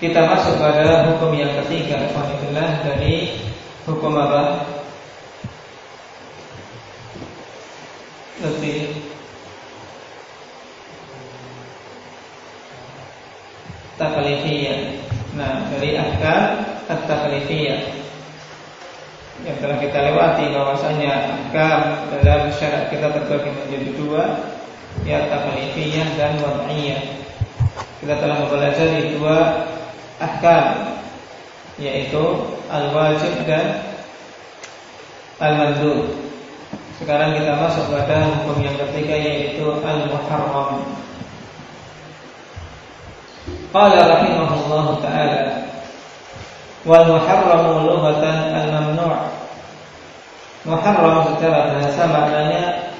Kita masuk pada hukum yang ketiga Alhamdulillah dari hukum apa? Lebih taklifiyah. Nah, dari akal at-taklifiyah yang telah kita lewati bahwasanya akal dalam syarat kita terbagi menjadi dua, ya taklifiyah dan wad'iyah. Kita telah mempelajari dua ahkam yaitu al-wajib dan al-mandub. Sekarang kita masuk pada hukum yang ketiga yaitu al-muharram. Qala rahimahullah taala wal muharram lughatan al-mamnu'. Muharram secara bahasa maknanya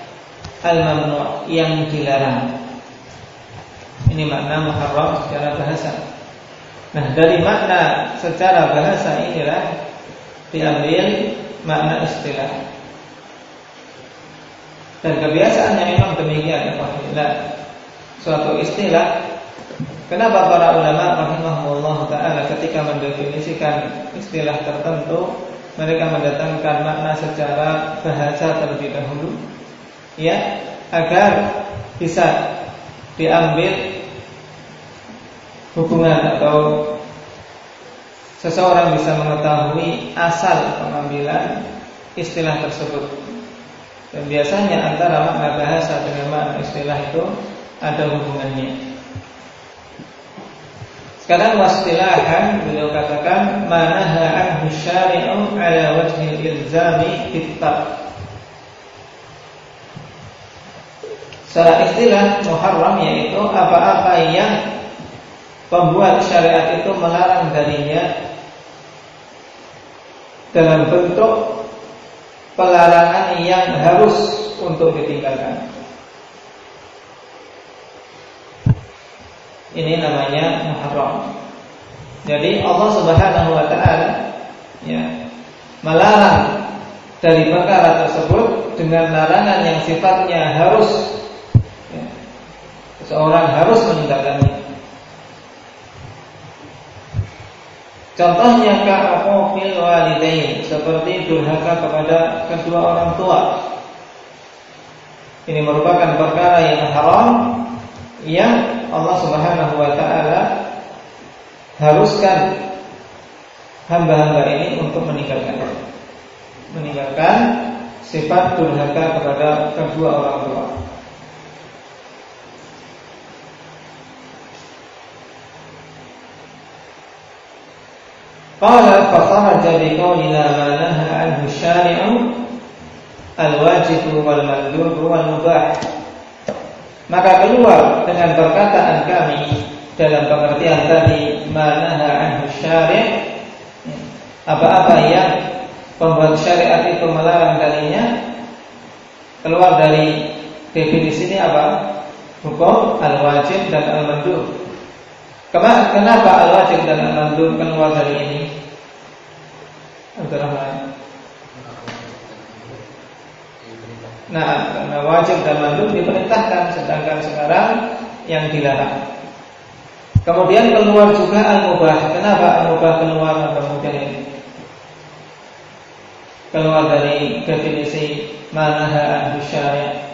al-mamnu' yang dilarang. Ini makna muharram secara bahasa. Nah dari makna secara bahasa inilah diambil makna istilah. Dan kebiasaannya memang demikian Alhamdulillah Suatu istilah Kenapa para ulama rahimahullah ta'ala ketika mendefinisikan istilah tertentu Mereka mendatangkan makna secara bahasa terlebih dahulu Ya, agar bisa diambil hubungan atau seseorang bisa mengetahui asal pengambilan istilah tersebut. Dan biasanya antara makna bahasa dengan makna istilah itu ada hubungannya. Sekarang wastilahan beliau katakan manaha anhu syari'u ala wajhi ilzami kitab. Secara istilah muharram yaitu apa-apa yang pembuat syariat itu melarang darinya dalam bentuk pelarangan yang harus untuk ditinggalkan. Ini namanya muharram. Jadi Allah Subhanahu wa taala ya melarang dari perkara tersebut dengan larangan yang sifatnya harus ya, seseorang harus meninggalkannya. Contohnya ka'uqil walidain seperti durhaka kepada kedua orang tua. Ini merupakan perkara yang haram yang Allah Subhanahu wa taala haruskan hamba-hamba ini untuk meninggalkan meninggalkan sifat durhaka kepada kedua orang tua. Qala fakharaja biqaulina ma naha anhu syari'u al-wajib wal mandub wal mubah. Maka keluar dengan perkataan kami dalam pengertian tadi ma naha anhu syari' apa-apa yang pembuat syariat itu melarang darinya keluar dari definisi ini apa? Hukum al-wajib dan al-mandub. Kenapa al-wajib dan al-mandub keluar dari ini? Abdurrahman. Nah, karena wajib dan mandub diperintahkan sedangkan sekarang yang dilarang. Kemudian keluar juga al-mubah. Kenapa al-mubah keluar kemudian ini? Keluar dari definisi manaha syariah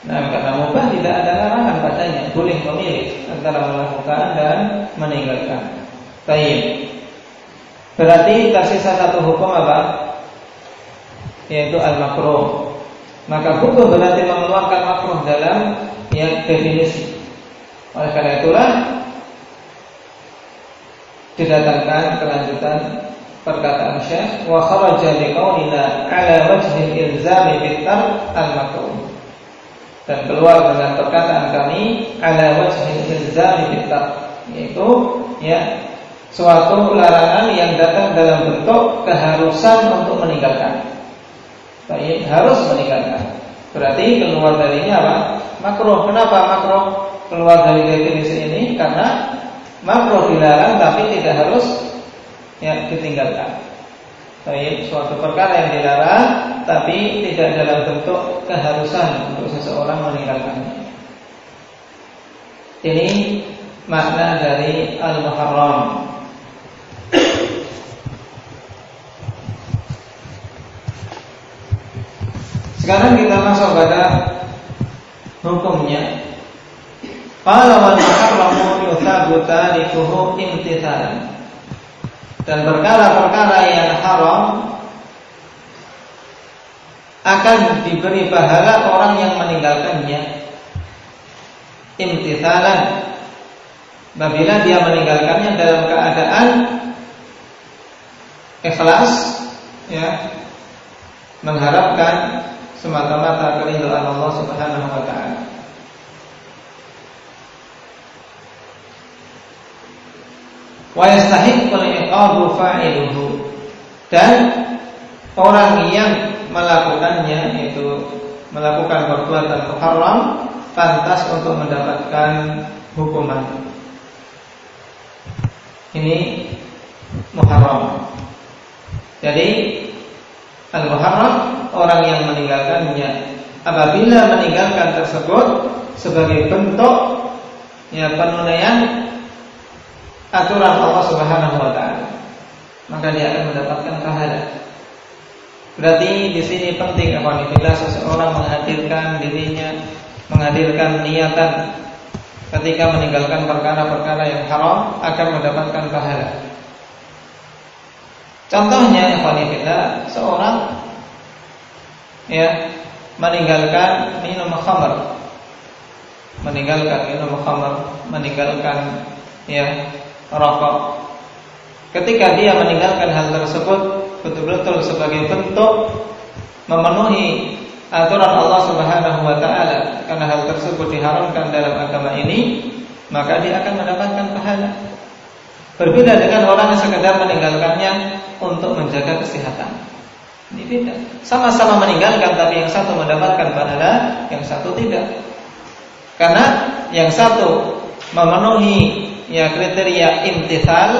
Nah, karena mubah tidak ada larangan padanya, boleh memilih antara melakukan dan meninggalkan. Baik. Berarti tersisa satu hukum apa? Yaitu al-makruh. Maka hukum berarti mengeluarkan makruh dalam ya definisi. Oleh karena itulah didatangkan kelanjutan perkataan Syekh wa kharaja liqaulina ala wajhi ilzami bitar al-makruh dan keluar dengan perkataan kami ala wajhi ilzami yaitu ya suatu larangan yang datang dalam bentuk keharusan untuk meninggalkan. Baik, harus meninggalkan. Berarti keluar darinya apa? Makruh. Kenapa makruh? Keluar dari definisi ini karena makruh dilarang tapi tidak harus ya ditinggalkan. Baik, suatu perkara yang dilarang tapi tidak dalam bentuk keharusan untuk seseorang meninggalkannya. Ini makna dari al-muharram. Sekarang kita masuk pada hukumnya. Qala wal muharramu yuthabu tarikuhu imtithalan. Dan perkara-perkara yang haram akan diberi pahala orang yang meninggalkannya imtithalan Apabila dia meninggalkannya dalam keadaan ikhlas ya mengharapkan semata-mata keridhaan Allah Subhanahu wa taala. Wa yastahiqqul iqabu fa'iluhu dan orang yang melakukannya itu melakukan perbuatan haram pantas untuk mendapatkan hukuman. Ini muharram. Jadi al-muharram orang yang meninggalkannya apabila meninggalkan tersebut sebagai bentuk ya penunaian aturan Allah Subhanahu wa taala maka dia akan mendapatkan pahala. Berarti di sini penting apabila seseorang menghadirkan dirinya, menghadirkan niatan ketika meninggalkan perkara-perkara yang haram akan mendapatkan pahala. Contohnya ya seorang ya meninggalkan minum khamr meninggalkan minum khamr meninggalkan ya rokok ketika dia meninggalkan hal tersebut betul-betul sebagai bentuk memenuhi aturan Allah Subhanahu wa taala karena hal tersebut diharamkan dalam agama ini maka dia akan mendapatkan pahala berbeda dengan orang yang sekedar meninggalkannya untuk menjaga kesehatan ini beda. Sama-sama meninggalkan tapi yang satu mendapatkan pahala, yang satu tidak. Karena yang satu memenuhi ya kriteria imtithal,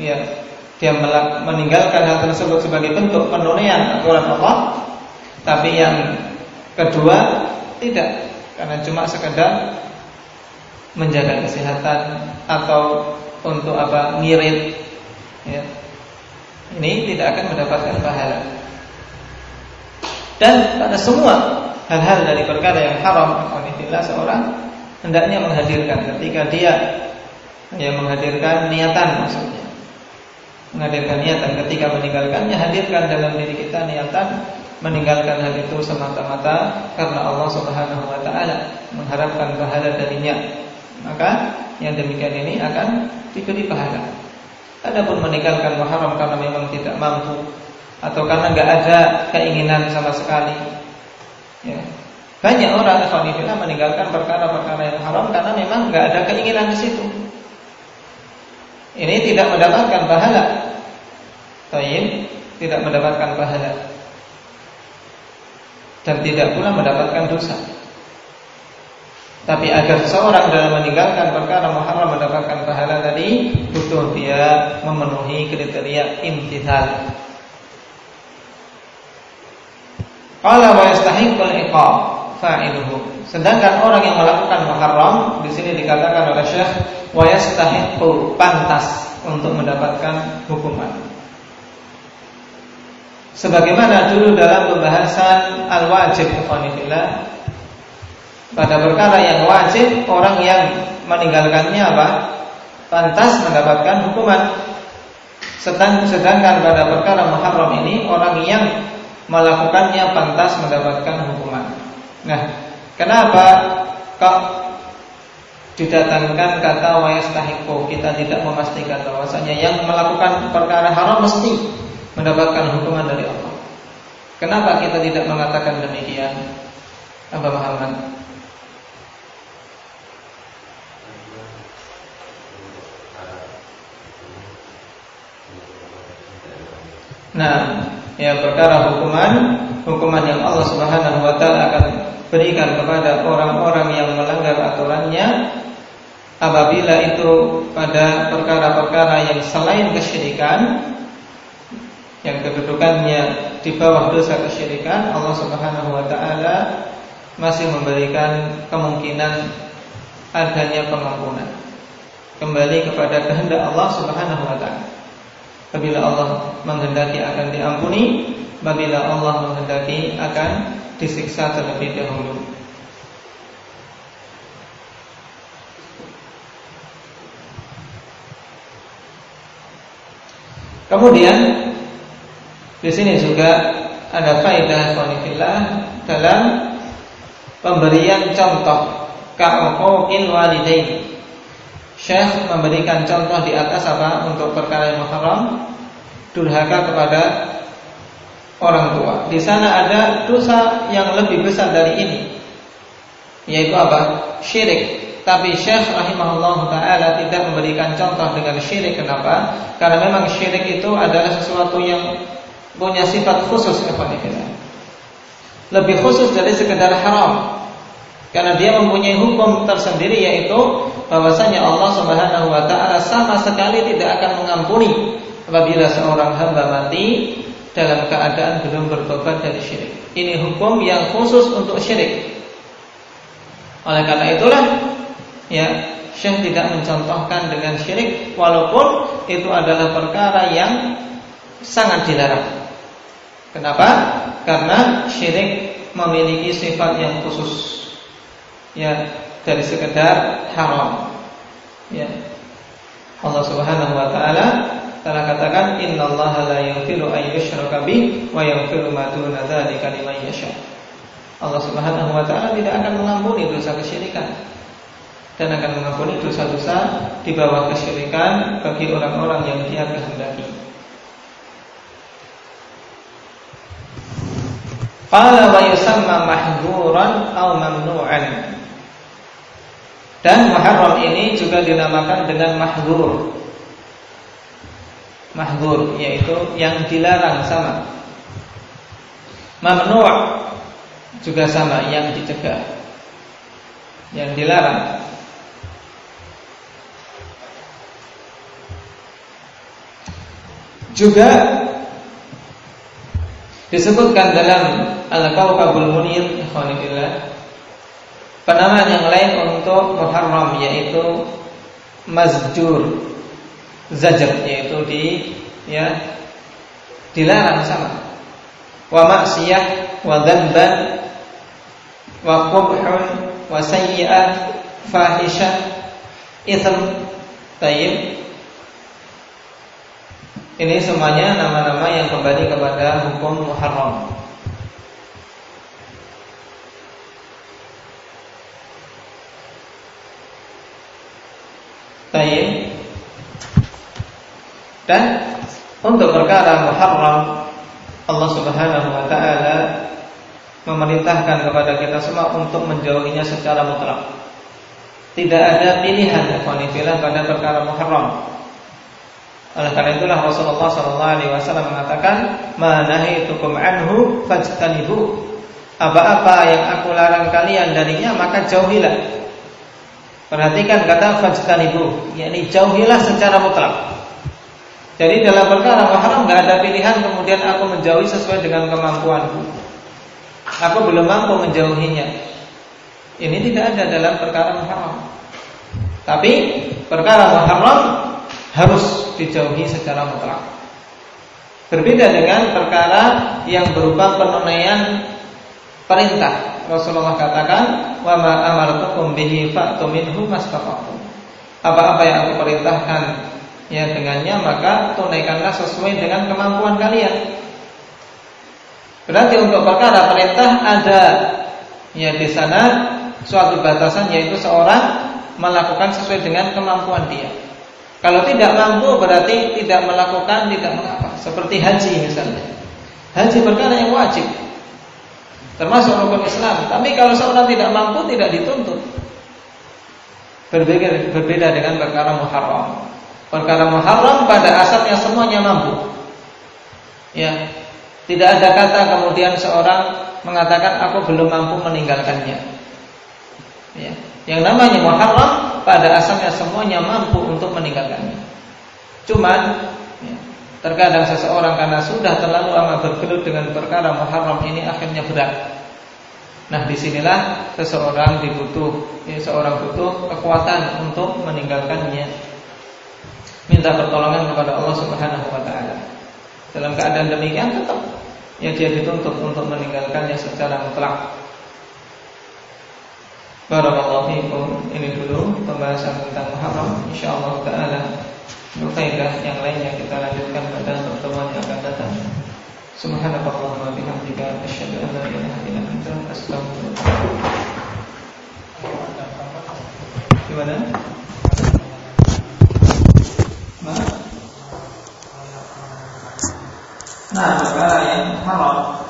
ya dia meninggalkan hal tersebut sebagai bentuk penunaian aturan Allah, tapi yang kedua tidak karena cuma sekedar menjaga kesehatan atau untuk apa ngirit ya. Ini tidak akan mendapatkan pahala. Dan pada semua hal-hal dari perkara yang haram Alhamdulillah seorang hendaknya menghadirkan ketika dia yang menghadirkan niatan maksudnya menghadirkan niatan ketika meninggalkannya hadirkan dalam diri kita niatan meninggalkan hal itu semata-mata karena Allah Subhanahu wa taala mengharapkan pahala darinya maka yang demikian ini akan diberi pahala adapun meninggalkan haram karena memang tidak mampu atau karena nggak ada keinginan sama sekali. Ya. Banyak orang Alhamdulillah meninggalkan perkara-perkara yang haram karena memang nggak ada keinginan di situ. Ini tidak mendapatkan pahala. Tayyib tidak mendapatkan pahala dan tidak pula mendapatkan dosa. Tapi agar seseorang dalam meninggalkan perkara muharram mendapatkan pahala tadi butuh dia memenuhi kriteria imtithal. Qala wa yastahiqqul iqab fa'iluhu. Sedangkan orang yang melakukan muharram di sini dikatakan oleh Syekh wa yastahiqqu pantas untuk mendapatkan hukuman. Sebagaimana dulu dalam pembahasan al-wajib ikhwanillah pada perkara yang wajib orang yang meninggalkannya apa? pantas mendapatkan hukuman. Sedangkan pada perkara muharram ini orang yang melakukannya pantas mendapatkan hukuman. Nah, kenapa kok didatangkan kata wayastahiku kita tidak memastikan bahwasanya yang melakukan perkara haram mesti mendapatkan hukuman dari Allah. Kenapa kita tidak mengatakan demikian? Apa Muhammad? Nah, ya perkara hukuman, hukuman yang Allah Subhanahu wa taala akan berikan kepada orang-orang yang melanggar aturannya apabila itu pada perkara-perkara yang selain kesyirikan yang kedudukannya di bawah dosa kesyirikan Allah Subhanahu wa taala masih memberikan kemungkinan adanya pengampunan kembali kepada kehendak Allah Subhanahu wa taala. Apabila Allah menghendaki akan diampuni, apabila Allah menghendaki akan disiksa terlebih dahulu. Kemudian di sini juga ada faedah konifillah dalam pemberian contoh ka'uqil walidain. Syekh memberikan contoh di atas apa untuk perkara yang haram durhaka kepada orang tua. Di sana ada dosa yang lebih besar dari ini. Yaitu apa? Syirik. Tapi Syekh rahimahullah taala tidak memberikan contoh dengan syirik. Kenapa? Karena memang syirik itu adalah sesuatu yang punya sifat khusus Lebih khusus dari sekedar haram. Karena dia mempunyai hukum tersendiri yaitu bahwasanya Allah Subhanahu wa taala sama sekali tidak akan mengampuni apabila seorang hamba mati dalam keadaan belum bertobat dari syirik. Ini hukum yang khusus untuk syirik. Oleh karena itulah ya Syekh tidak mencontohkan dengan syirik walaupun itu adalah perkara yang sangat dilarang. Kenapa? Karena syirik memiliki sifat yang khusus. Ya, dari sekedar haram. Ya. Allah Subhanahu wa taala telah katakan innallaha la yaghfiru an yushraka bih wa yaghfiru ma duna dzalika liman yasha. Allah Subhanahu wa taala tidak akan mengampuni dosa kesyirikan dan akan mengampuni dosa-dosa di bawah kesyirikan bagi orang-orang yang Dia kehendaki. Qala wa yusamma mahdhuran aw mamnu'an. Dan muharram ini juga dinamakan dengan mahdzur. Mahdzur yaitu yang dilarang sama. Mamnu' juga sama yang dicegah. Yang dilarang. Juga disebutkan dalam Al-Kawkabul Munir ikhwanillah penamaan yang lain untuk Muharram yaitu Mazjur Zajar yaitu di ya dilarang sama. Wa maksiyah wa dzanban wa qubhun wa sayyi'ah fahisyah itsm tayyib ini semuanya nama-nama yang kembali kepada hukum muharram. Dan untuk perkara muharram Allah Subhanahu wa taala memerintahkan kepada kita semua untuk menjauhinya secara mutlak. Tidak ada pilihan pada perkara muharram. Oleh karena itulah Rasulullah SAW mengatakan, "Manahitukum anhu fajtanibu." Apa-apa yang aku larang kalian darinya maka jauhilah. Perhatikan kata fajtanibu, yakni jauhilah secara mutlak. Jadi dalam perkara mahram nggak ada pilihan kemudian aku menjauhi sesuai dengan kemampuanku. Aku belum mampu menjauhinya. Ini tidak ada dalam perkara mahram. Tapi perkara mahram harus dijauhi secara mutlak. Berbeda dengan perkara yang berupa penunaian perintah. Rasulullah katakan, "Wa ma amartukum bihi fa'tu minhu mastata'tum." Apa-apa yang aku perintahkan ya dengannya maka tunaikanlah sesuai dengan kemampuan kalian. Berarti untuk perkara perintah ada ya di sana suatu batasan yaitu seorang melakukan sesuai dengan kemampuan dia. Kalau tidak mampu berarti tidak melakukan tidak mengapa. Seperti haji misalnya. Haji perkara yang wajib. Termasuk rukun Islam. Tapi kalau seorang tidak mampu tidak dituntut. Berbeda, berbeda dengan perkara muharram. Perkara muharram pada asalnya semuanya mampu. Ya, tidak ada kata kemudian seorang mengatakan aku belum mampu meninggalkannya. Ya. Yang namanya muharram pada asalnya semuanya mampu untuk meninggalkannya. Cuman ya, terkadang seseorang karena sudah terlalu lama bergelut dengan perkara muharram ini akhirnya berat. Nah di sinilah seseorang dibutuh, ya, seorang butuh kekuatan untuk meninggalkannya. Minta pertolongan kepada Allah Subhanahu Wa Taala. Dalam keadaan demikian tetap ya dia dituntut untuk meninggalkannya secara mutlak. Barakallahu fiikum. Ini dulu pembahasan tentang Muharram. Insyaallah taala Faedah yang lainnya kita lanjutkan pada pertemuan yang akan datang. Subhanakallahumma bihamdika asyhadu an la ilaha illa anta astaghfiruka Gimana? Nah, perkara yang haram